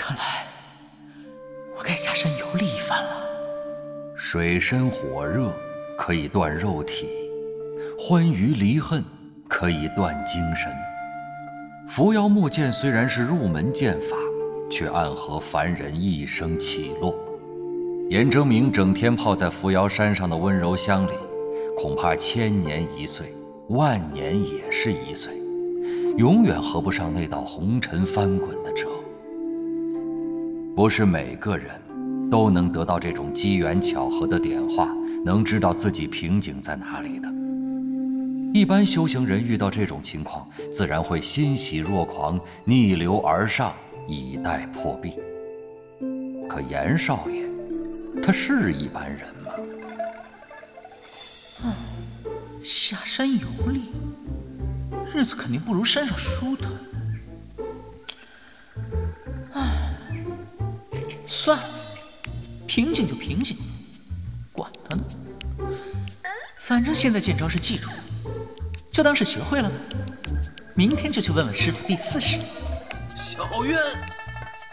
看来我该下山游历一番了。水深火热可以断肉体，欢愉离恨可以断精神。扶摇木剑虽然是入门剑法，却暗合凡人一生起落。严征明整天泡在扶摇山上的温柔乡里，恐怕千年一岁，万年也是一岁，永远合不上那道红尘翻滚的辙。不是每个人。都能得到这种机缘巧合的点化，能知道自己瓶颈在哪里的。一般修行人遇到这种情况，自然会欣喜若狂，逆流而上，以待破壁。可严少爷，他是一般人吗？嗯，下山游历，日子肯定不如山上舒坦。算了。瓶颈就瓶颈，管他呢。反正现在剑招是记住了，就当是学会了。明天就去问问师傅第四式。小渊，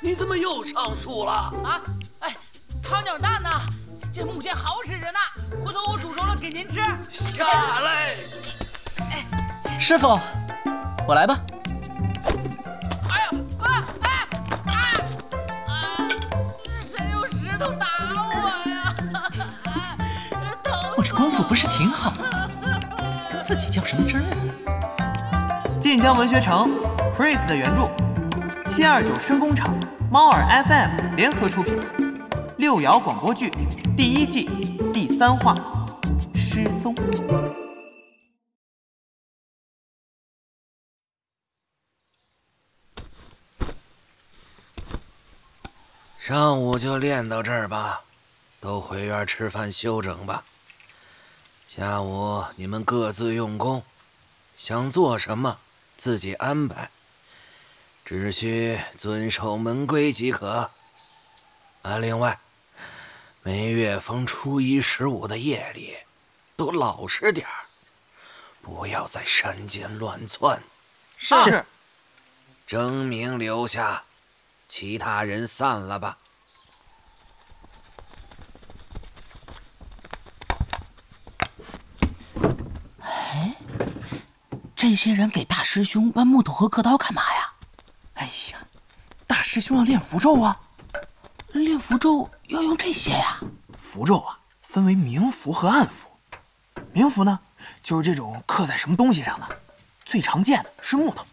你怎么又上树了？啊？哎，汤鸟蛋呢？这木剑好使着呢，回头我煮熟了给您吃。下来。哎，师傅，我来吧。自己较什么真儿？晋江文学城，Chris 的原著，七二九声工厂，猫耳 FM 联合出品，六爻广播剧第一季第三话，失踪。上午就练到这儿吧，都回院吃饭休整吧。下午你们各自用功，想做什么自己安排，只需遵守门规即可。啊，另外，每月逢初一、十五的夜里，都老实点儿，不要在山间乱窜。是。征明留下，其他人散了吧。这些人给大师兄搬木头和刻刀干嘛呀？哎呀，大师兄要练符咒啊！练符咒要用这些呀？符咒啊，分为明符和暗符。明符呢，就是这种刻在什么东西上的，最常见的是木头。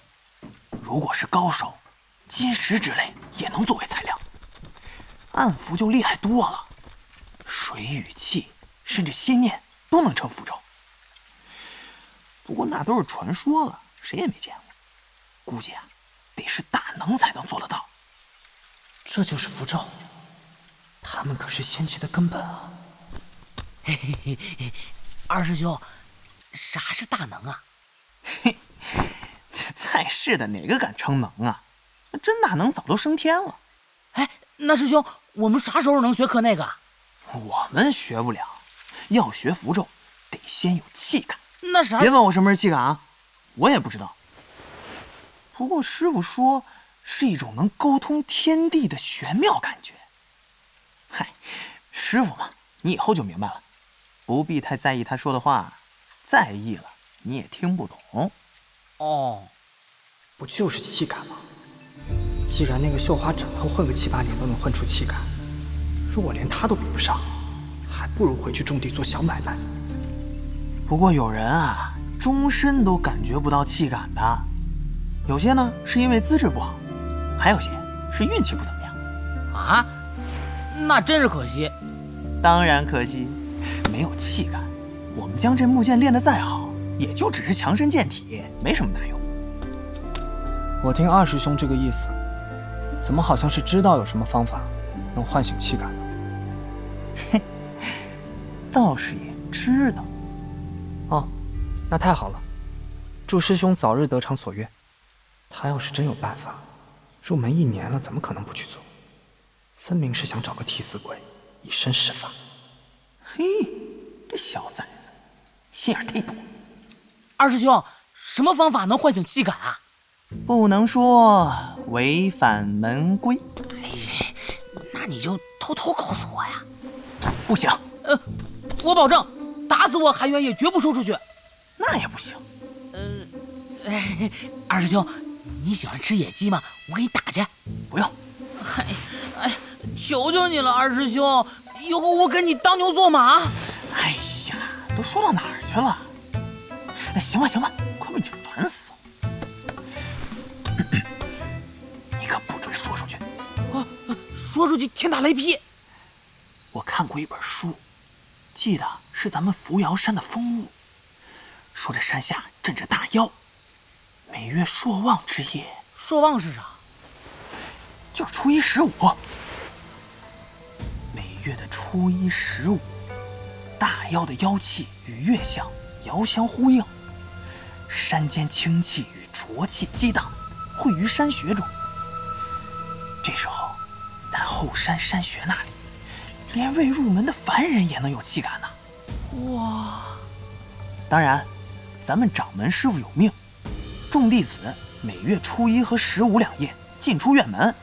如果是高手，金石之类也能作为材料。暗符就厉害多了，水、与气，甚至心念都能成符咒。不过那都是传说了，谁也没见过。估计啊，得是大能才能做得到。这就是符咒，他们可是仙气的根本啊！嘿嘿嘿，二师兄，啥是大能啊？嘿，这在世的哪个敢称能啊？真大能早都升天了。哎，那师兄，我们啥时候能学刻那个？我们学不了，要学符咒，得先有气感。那啥，别问我什么是气感啊，我也不知道。不过师傅说是一种能沟通天地的玄妙感觉。嗨，师傅嘛，你以后就明白了，不必太在意他说的话，在意了你也听不懂。哦，不就是气感吗？既然那个绣花枕头混个七八年都能混出气感，如果连他都比不上，还不如回去种地做小买卖。不过有人啊，终身都感觉不到气感的，有些呢是因为资质不好，还有些是运气不怎么样。啊，那真是可惜。当然可惜，没有气感，我们将这木剑练得再好，也就只是强身健体，没什么大用。我听二师兄这个意思，怎么好像是知道有什么方法能唤醒气感呢？嘿，倒是也知道。哦，那太好了，祝师兄早日得偿所愿。他要是真有办法，入门一年了，怎么可能不去做？分明是想找个替死鬼，以身试法。嘿，这小崽子，心眼忒多。二师兄，什么方法能唤醒气感啊？不能说，违反门规。哎那你就偷偷告诉我呀。不行，呃，我保证，打死我韩元也绝不说出去。那也不行。哎，二师兄，你喜欢吃野鸡吗？我给你打去。不用。哎，哎，求求你了，二师兄，以后我跟你当牛做马。哎呀，都说到哪儿去了？哎，行吧行吧，快被你烦死了。你可不准说出去。啊，说出去天打雷劈。我看过一本书，记得是咱们扶摇山的风物，说这山下镇着大妖。每月朔望之夜，朔望是啥？就是初一十五。每月的初一十五，大妖的妖气与月相遥相呼应，山间清气与浊气激荡，汇于山穴中。这时候，在后山山穴那里，连未入门的凡人也能有气感呢。哇！当然，咱们掌门师傅有命。众弟子每月初一和十五两夜进出院门，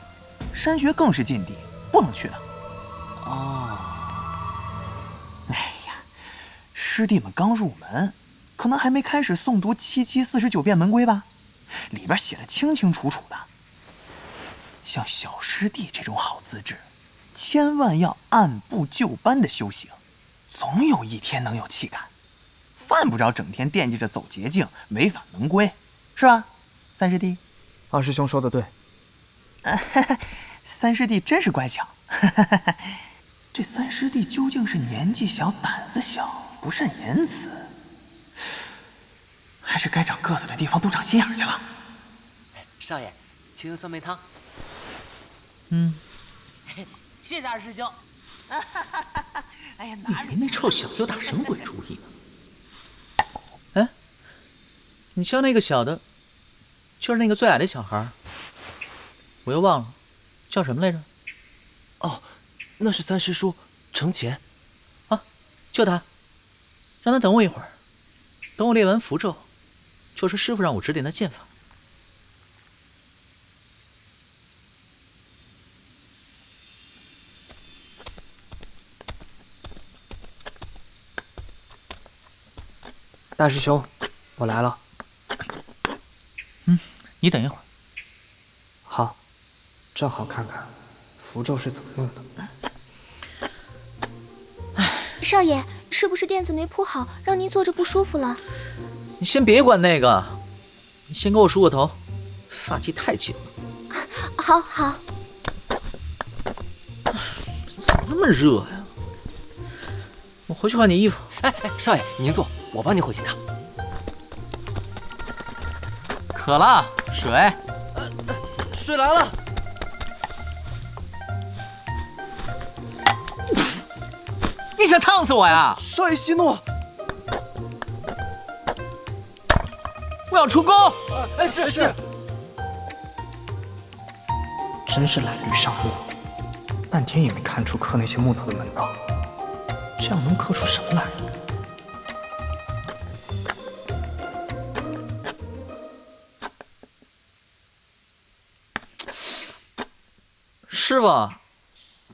山穴更是禁地，不能去的。哦，哎呀，师弟们刚入门，可能还没开始诵读七七四十九遍门规吧？里边写的清清楚楚的。像小师弟这种好资质，千万要按部就班的修行，总有一天能有气感，犯不着整天惦记着走捷径、违反门规。是吧，三师弟？二师兄说的对。三师弟真是乖巧。这三师弟究竟是年纪小、胆子小、不善言辞，还是该长个子的地方都长心眼去了？少爷，请用酸梅汤。嗯，谢谢二师兄。哎呀，哪里？那臭小子又打什么鬼主意呢？哎，你教那个小的。就是那个最矮的小孩，我又忘了叫什么来着。哦，那是三师叔程潜。啊，就他，让他等我一会儿，等我练完符咒，就是师傅让我指点的剑法。大师兄，我来了。你等一会儿。好，正好看看符咒是怎么用的。少爷，是不是垫子没铺好，让您坐着不舒服了？你先别管那个，你先给我梳个头，发髻太紧了。好好。怎么那么热呀？我回去换件衣服。哎哎，少爷您坐，我帮您回去拿。渴了。水，水来了！你想烫死我呀？少爷息怒！我要出宫！哎，是是。真是懒驴上路，半天也没看出刻那些木头的门道，这样能刻出什么来？师傅，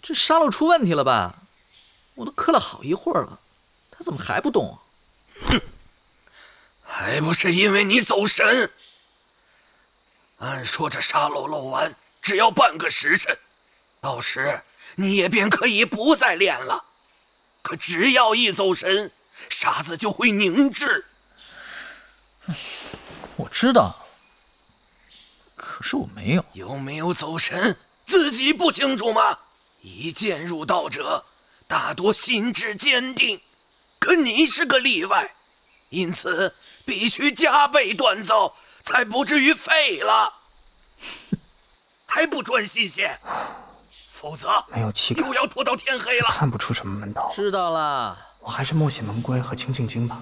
这沙漏出问题了吧？我都刻了好一会儿了，它怎么还不动？啊哼，还不是因为你走神。按说这沙漏漏完只要半个时辰，到时你也便可以不再练了。可只要一走神，沙子就会凝滞。我知道，可是我没有。有没有走神？自己不清楚吗？一渐入道者，大多心智坚定，可你是个例外，因此必须加倍锻造，才不至于废了。还不专心些，否则没有气感，又要拖到天黑了。看不出什么门道。知道了，我还是默写门规和清净经吧。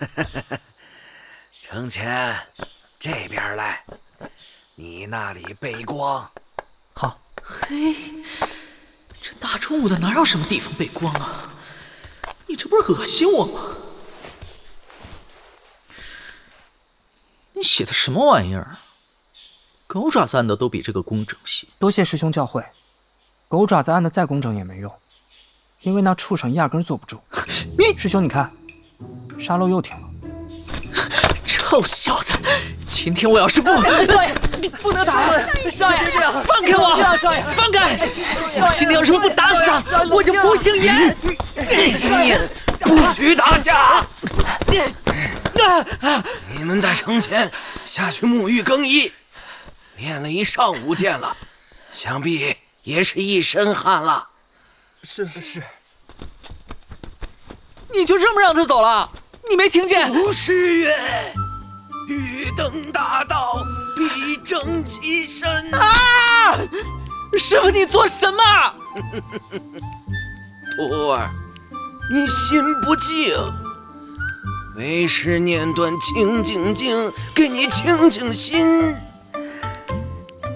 程前，这边来，你那里背光。好。嘿，这大中午的哪有什么地方背光啊？你这不是恶心我吗？你写的什么玩意儿？狗爪子按的都比这个工整些。多谢师兄教诲，狗爪子按的再工整也没用，因为那畜生压根坐不住。你师兄，你看，沙漏又停了。臭小子，今天我要是不……少爷，你不能打他！少爷，别这样，放开我！少爷，放开！我今天要是不打死他，我就不姓严。不许打架！你们在城前下去沐浴更衣，练了一上午剑了，想必也是一身汗了。是是是。你就这么让他走了？你没听见？祖师曰：“欲登大道，必正其身。”啊！师傅，你做什么？徒儿，你心不静。为师念段清净经，给你清清心。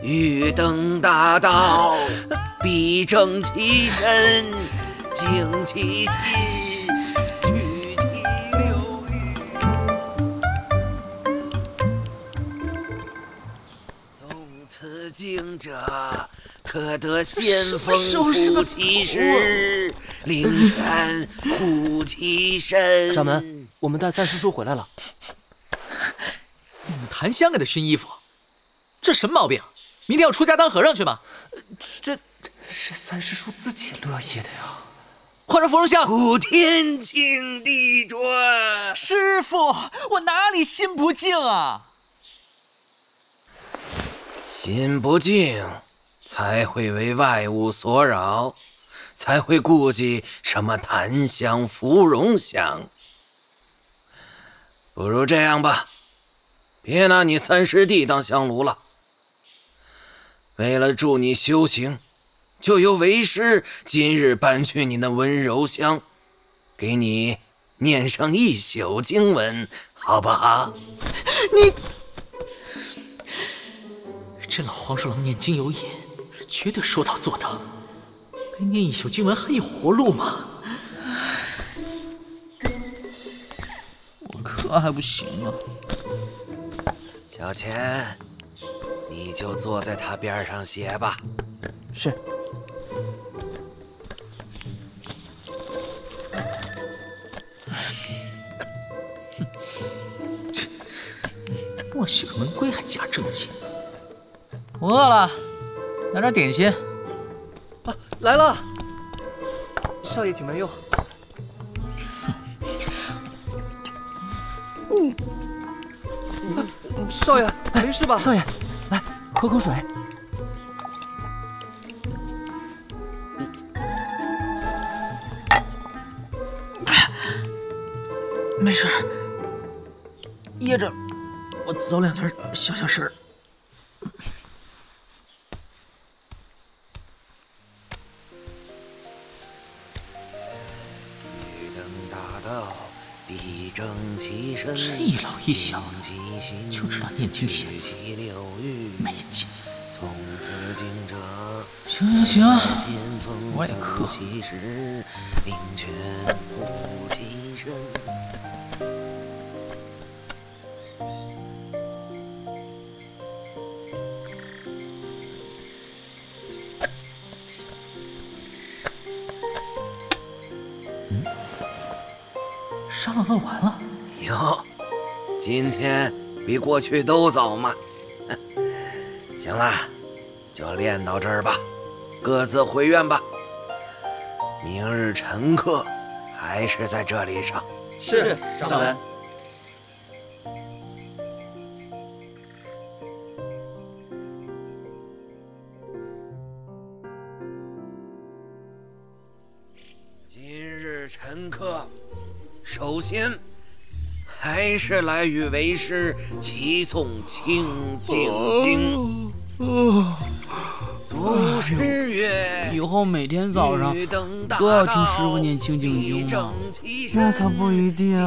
欲登大道，必正其身，静其心。经者可得先锋护其实，灵泉护其身。掌门，我们带三师叔回来了。你们檀香给他熏衣服，这什么毛病？明天要出家当和尚去吗？这是三师叔自己乐意的呀。换上芙蓉香。普天清地转。师傅，我哪里心不静啊？心不静，才会为外物所扰，才会顾忌什么檀香、芙蓉香。不如这样吧，别拿你三师弟当香炉了。为了助你修行，就由为师今日搬去你那温柔乡，给你念上一宿经文，好不好？你。这老黄鼠狼念经有瘾，绝对说到做到。没念一宿经文还有活路吗？我可还不行啊！小钱，你就坐在他边上写吧。是。哼，墨血门规还假正经。我饿了，拿点点心。啊，来了，少爷请慢用。嗯，少爷没事吧？少爷，来喝口水。没事，噎着，我走两圈消消食儿。就知道念经写字，没劲。行行行，我也渴。嗯，沙漏漏完了。哟，今天比过去都早嘛。行了，就练到这儿吧，各自回院吧。明日晨课还是在这里上。是，掌门。今日晨课，首先。还是来与为师齐诵清净经。祖师曰：“以后每天早上都要听师傅念清净经吗？”那可不一定。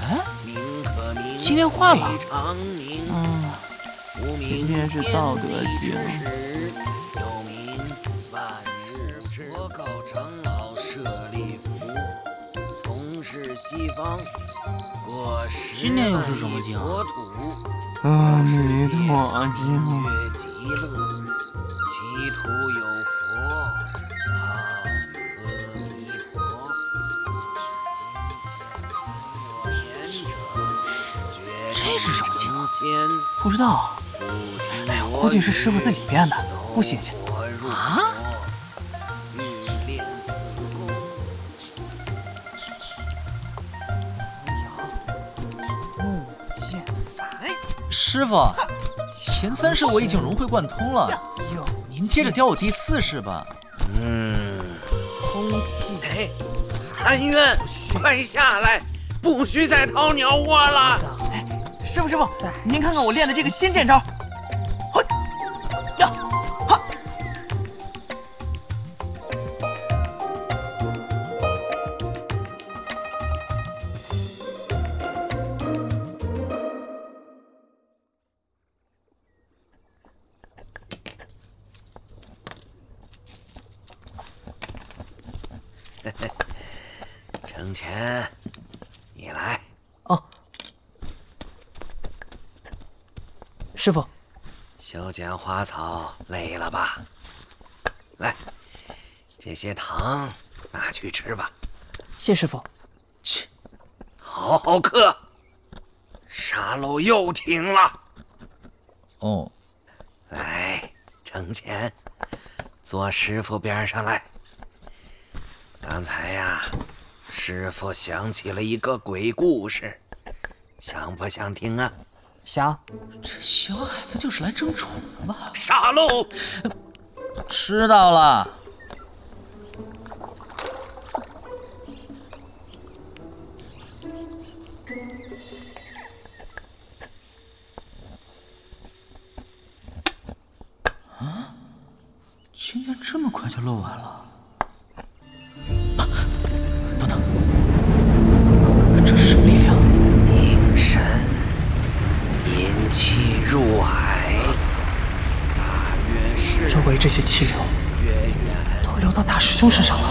哎，今天换了。嗯，今天是《道德经》。西方，过十今年又是什么经啊国土，阿弥陀经。越极乐，其土有佛。好，阿弥陀。这是什么经啊不知道，哎呀，估计是师傅自己编的，不新鲜。啊！师傅，前三式我已经融会贯通了，哟，您接着教我第四式吧。嗯，空气哎，韩渊，快下来，不许再掏鸟窝了。师傅师傅，您看看我练的这个新剑招。程前，你来。哦，师傅，修剪花草累了吧？来，这些糖拿去吃吧，谢师傅。去，好好嗑。沙漏又停了。哦，来，程前，坐师傅边上来。刚才呀，师傅想起了一个鬼故事，想不想听啊？想，这小孩子就是来争宠的吧？傻喽，知道了。啊，今天这么快就漏完了？些气流都流到大师兄身上了。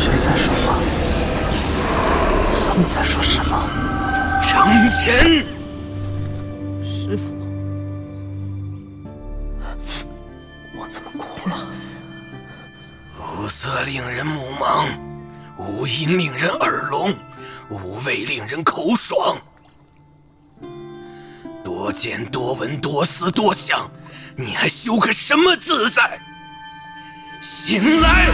谁在说话？他们在说什么？程前。师傅，我怎么哭了？五色令人目盲，五音令人耳聋，五味令人口爽。多见多闻多思多想，你还修个什么自在？醒来！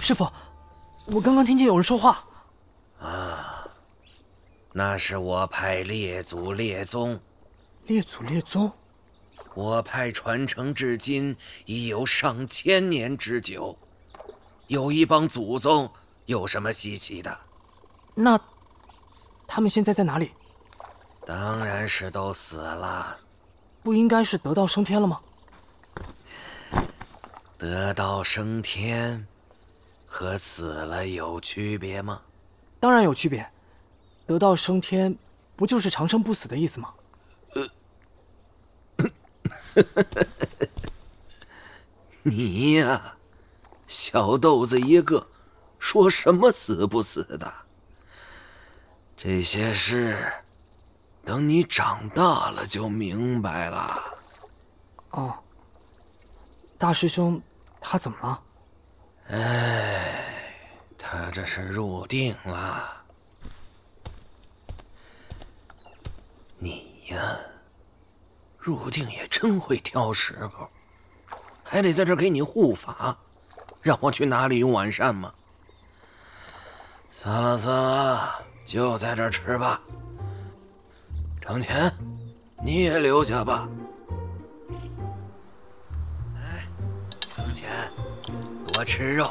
师傅，我刚刚听见有人说话。啊那是我派列祖列宗，列祖列宗，我派传承至今已有上千年之久。有一帮祖宗，有什么稀奇的？那他们现在在哪里？当然是都死了。不应该是得道升天了吗？得道升天和死了有区别吗？当然有区别。得道升天，不就是长生不死的意思吗？你呀，小豆子一个，说什么死不死的？这些事，等你长大了就明白了。哦，大师兄，他怎么了？哎，他这是入定了。你呀，入定也真会挑时候，还得在这儿给你护法，让我去哪里用晚膳吗？算了算了，就在这儿吃吧。程前，你也留下吧。哎，程前，多吃肉，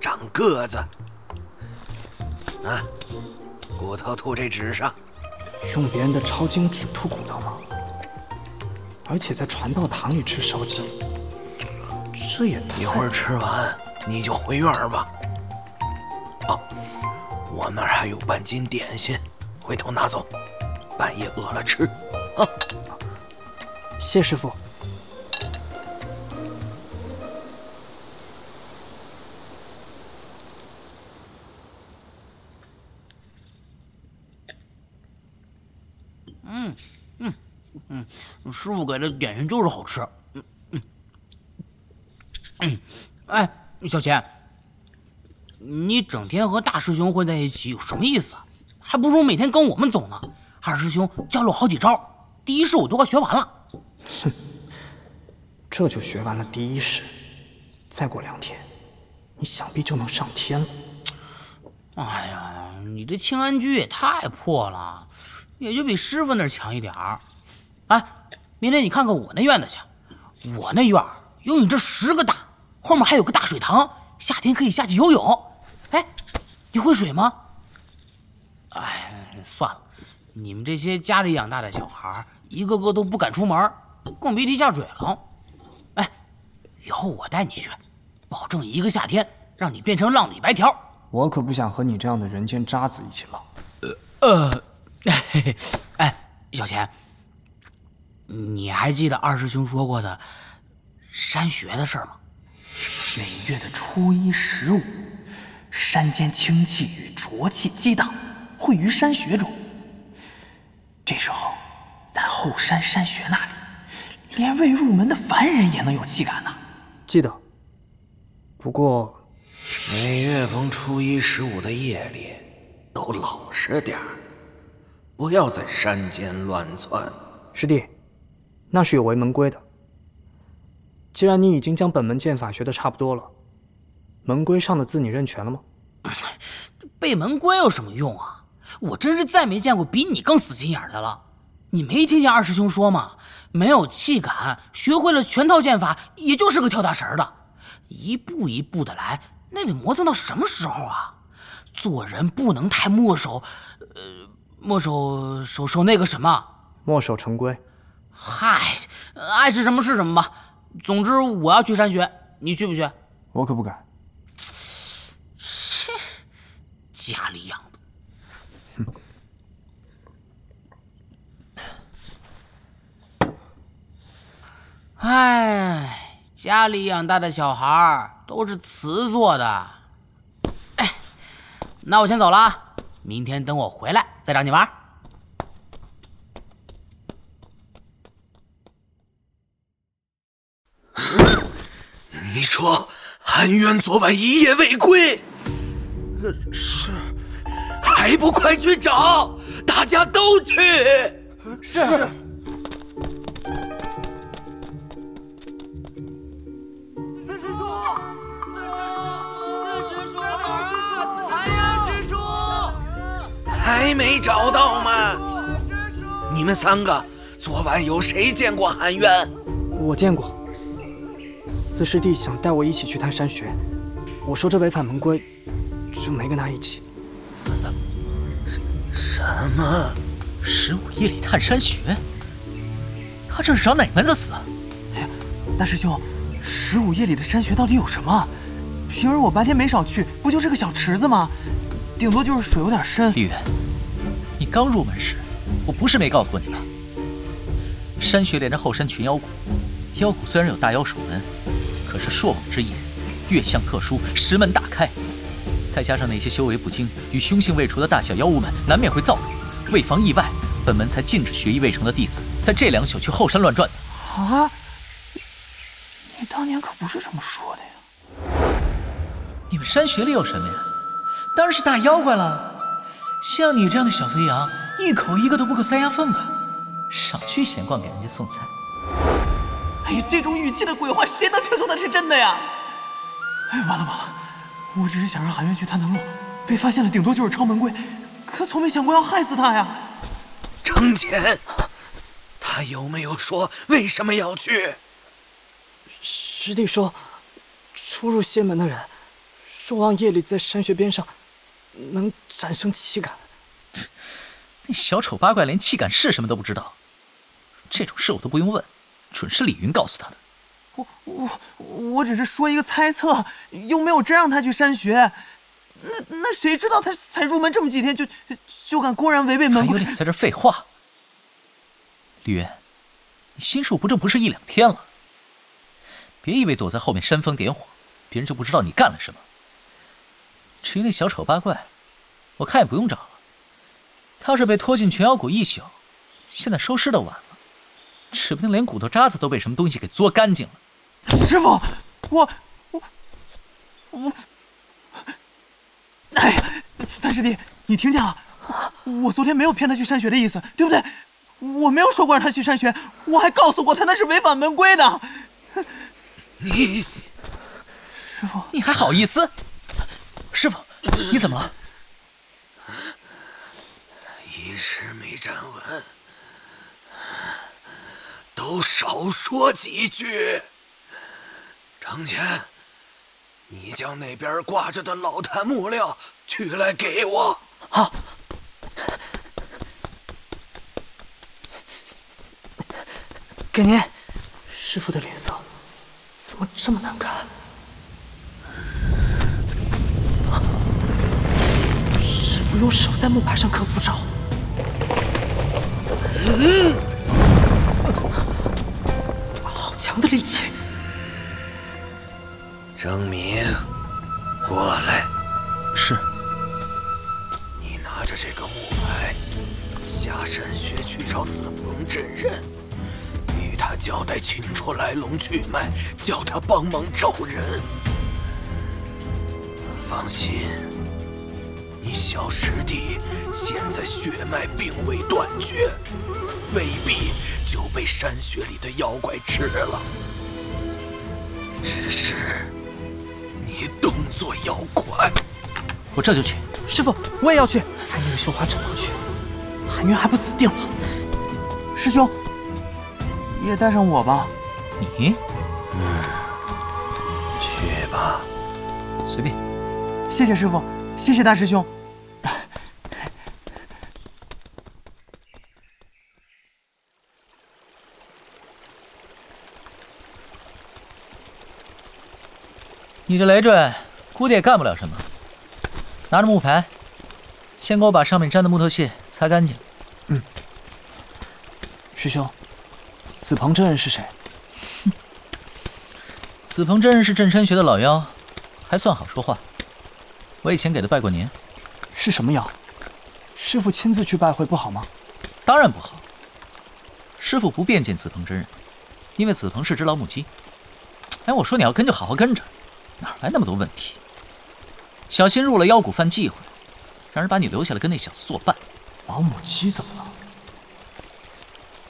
长个子。啊，骨头吐这纸上。用别人的抄经纸吐骨头吗？而且在传道堂里吃烧鸡，这也太……一会儿吃完你就回院吧。哦，我那儿还有半斤点心，回头拿走，半夜饿了吃。谢师傅。嗯嗯嗯师傅给的点心就是好吃。嗯嗯嗯哎小贤你整天和大师兄混在一起有什么意思啊？还不如每天跟我们走呢。二师兄教了我好几招，第一式我都快学完了。哼，这就学完了第一式，再过两天，你想必就能上天了。哎呀，你这清安居也太破了，也就比师傅那儿强一点儿。哎，明天你看看我那院子去，我那院有你这十个大，后面还有个大水塘，夏天可以下去游泳。哎，你会水吗？哎，算了，你们这些家里养大的小孩，一个个都不敢出门，更别提下水了。哎，以后我带你去，保证一个夏天让你变成浪里白条。我可不想和你这样的人间渣子一起浪。呃，呃，哎，小钱，你还记得二师兄说过的山穴的事吗？每月的初一、十五，山间清气与浊气激荡，汇于山穴中。这时候，在后山山穴那里，连未入门的凡人也能有气感呢。记得。不过。每月逢初一、十五的夜里，都老实点儿，不要在山间乱窜。师弟，那是有违门规的。既然你已经将本门剑法学的差不多了，门规上的字你认全了吗？背门规有什么用啊？我真是再没见过比你更死心眼的了。你没听见二师兄说吗？没有气感，学会了全套剑法，也就是个跳大神的。一步一步的来。那得磨蹭到什么时候啊？做人不能太墨守，呃，墨守守守那个什么？墨守成规。嗨，爱是什么是什么吧。总之我要去山学，你去不去？我可不敢。切，家里养哎，家里养大的小孩儿。都是瓷做的，哎，那我先走了，明天等我回来再找你玩。你说韩渊昨晚一夜未归，是，还不快去找？大家都去。是。还没找到吗？你们三个昨晚有谁见过韩渊？我见过。四师弟想带我一起去探山穴，我说这违反门规，就没跟他一起。什么？十五夜里探山穴？他这是找哪门子死？哎，大师兄，十五夜里的山穴到底有什么？平日我白天没少去，不就是个小池子吗？顶多就是水有点深。李刚入门时，我不是没告诉过你吗？山穴连着后山群妖谷，妖谷虽然有大妖守门，可是朔网之夜，月相特殊，石门大开。再加上那些修为不精与凶性未除的大小妖物们，难免会造孽。为防意外，本门才禁止学艺未成的弟子在这两宿去后山乱转的。啊！你当年可不是这么说的呀！你们山穴里有什么呀？当然是大妖怪了，像你这样的小肥羊，一口一个都不够塞牙缝啊！少去闲逛，给人家送菜。哎呀，这种语气的鬼话，谁能听出那是真的呀？哎，完了完了，我只是想让韩渊去探探路，被发现了，顶多就是抄门规，可从没想过要害死他呀。程潜，他有没有说为什么要去？师弟说，初入仙门的人，说望夜里在山穴边上。能产生气感？那小丑八怪连气感是什么都不知道，这种事我都不用问，准是李云告诉他的。我我我只是说一个猜测，又没有真让他去山学。那那谁知道他才入门这么几天就就敢公然违背门规？你在这废话。李云，你心术不正不是一两天了，别以为躲在后面煽风点火，别人就不知道你干了什么。至于那小丑八怪，我看也不用找了。他要是被拖进群妖谷一宿，现在收尸都晚了。指不定连骨头渣子都被什么东西给嘬干净了。师傅，我我我，哎呀，三师弟，你听见了？我昨天没有骗他去山学的意思，对不对？我没有说过让他去山学，我还告诉过他那是违反门规的。你，师傅，你还好意思？师傅，你怎么了？一时没站稳，都少说几句。程前，你将那边挂着的老坛木料取来给我。好。给您，师傅的脸色怎么这么难看？师傅用手在木牌上刻符咒，嗯好强的力气！张明，过来。是。你拿着这个木牌，下山穴去找紫鹏真人。与他交代清楚来龙去脉，叫他帮忙找人。放心，你小师弟现在血脉并未断绝，未必就被山穴里的妖怪吃了。只是你动作要快。我这就去。师傅，我也要去。还那个绣花枕头去，韩渊还不死定了？师兄。也带上我吧，你，嗯，去吧，随便。谢谢师傅，谢谢大师兄。你这累赘，估计也干不了什么。拿着木牌，先给我把上面粘的木头屑擦干净。嗯，师兄。紫鹏真人是谁？哼，子鹏真人是镇山学的老妖，还算好说话。我以前给他拜过年。是什么妖？师傅亲自去拜会不好吗？当然不好。师傅不便见紫鹏真人，因为紫鹏是只老母鸡。哎，我说你要跟就好好跟着，哪来那么多问题？小心入了妖谷犯忌讳，让人把你留下来跟那小子作伴。老母鸡怎么了？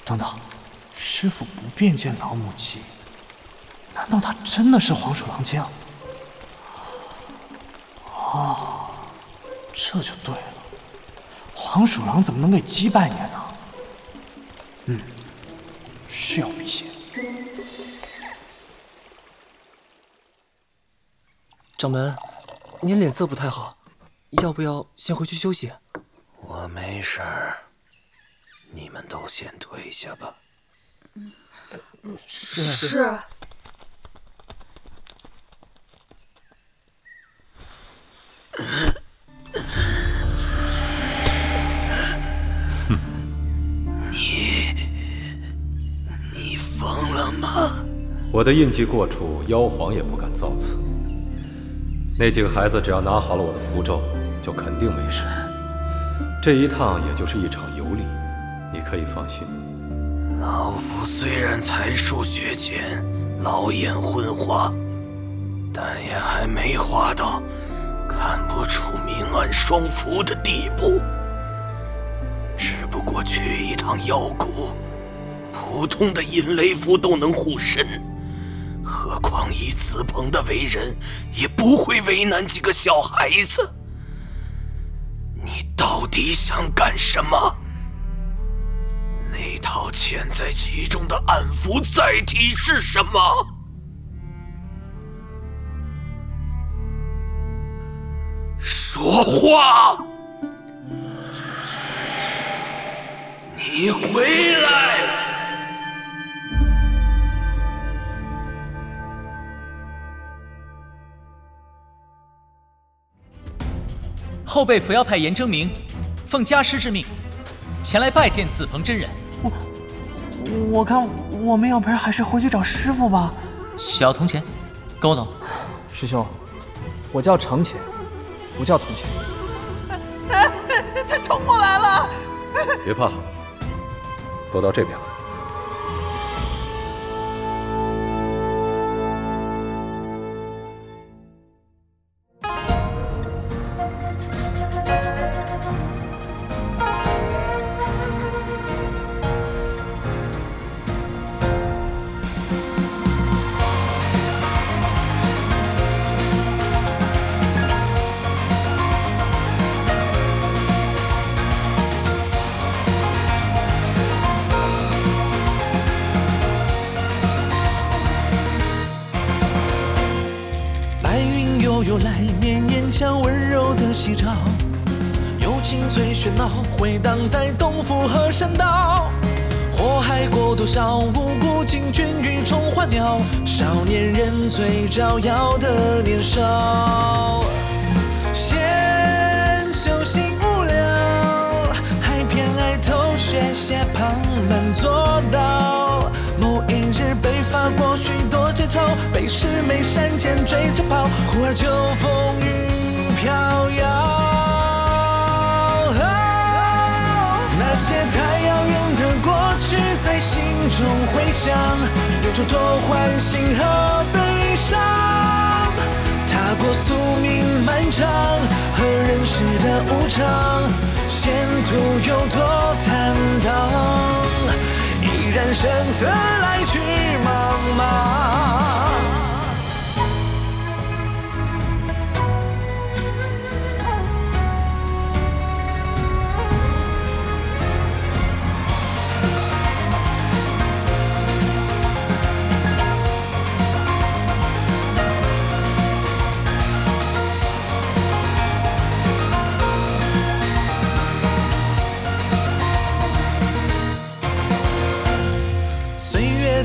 等等。师傅不便见老母鸡，难道他真的是黄鼠狼精？哦，这就对了。黄鼠狼怎么能给鸡拜年呢？嗯，是要避嫌。掌门，您脸色不太好，要不要先回去休息？我没事儿，你们都先退下吧。是是。哼，你你疯了吗？我的印记过处，妖皇也不敢造次。那几个孩子只要拿好了我的符咒，就肯定没事。这一趟也就是一场游历，你可以放心。老夫虽然才疏学浅，老眼昏花，但也还没花到看不出明暗双符的地步。只不过去一趟妖谷，普通的引雷符都能护身，何况以子鹏的为人，也不会为难几个小孩子。你到底想干什么？那套潜在其中的暗符载体是什么？说话！你回来！后辈扶摇派严征明，奉家师之命，前来拜见紫鹏真人。我我看我们要不然还是回去找师傅吧。小铜钱，跟我走。师兄，我叫程潜，不叫铜钱。他冲过来了！别怕，都到这边了。许多节操，被师妹山间追着跑，忽而秋风雨飘摇。那些太遥远的过去在心中回响，有种多欢欣和悲伤。踏过宿命漫长和人世的无常，前途有多坦荡？人生死来去茫茫。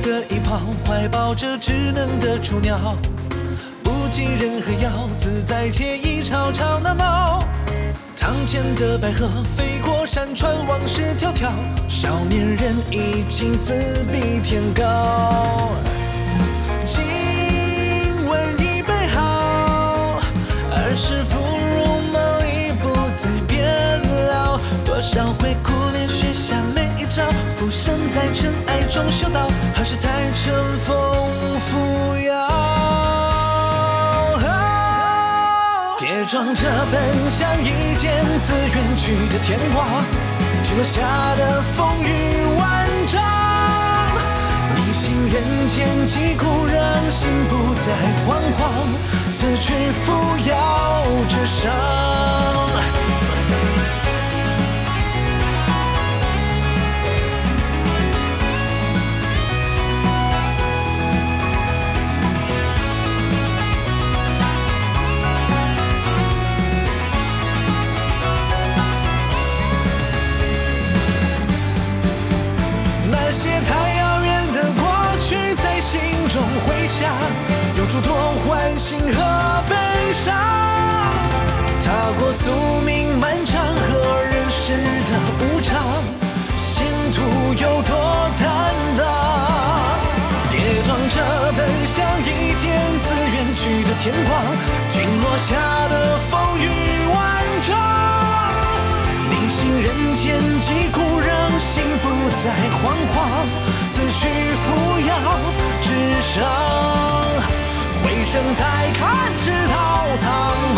的一泡，怀抱着稚嫩的雏鸟，不计任何妖，自在惬意，吵吵闹闹。堂前的白鹤飞过山川，往事迢迢。少年人已经自比天高。今晚一杯好，儿时芙蓉梦已不再变老。多少回苦练雪下浮生在尘埃中修道，何时才乘风扶摇？跌撞着奔向一剑自远去的天光，听落下的风雨万丈。逆行人间疾苦，让心不再惶惶，此去扶摇直上。回响，有诸多欢欣和悲伤。踏过宿命漫长和人世的无常，前途有多坦荡？跌撞着奔向一剑自远去的天光，听落下的风雨万丈。逆行人间疾苦，让心不再惶惶，此去扶摇直上，回声再看，直到苍茫。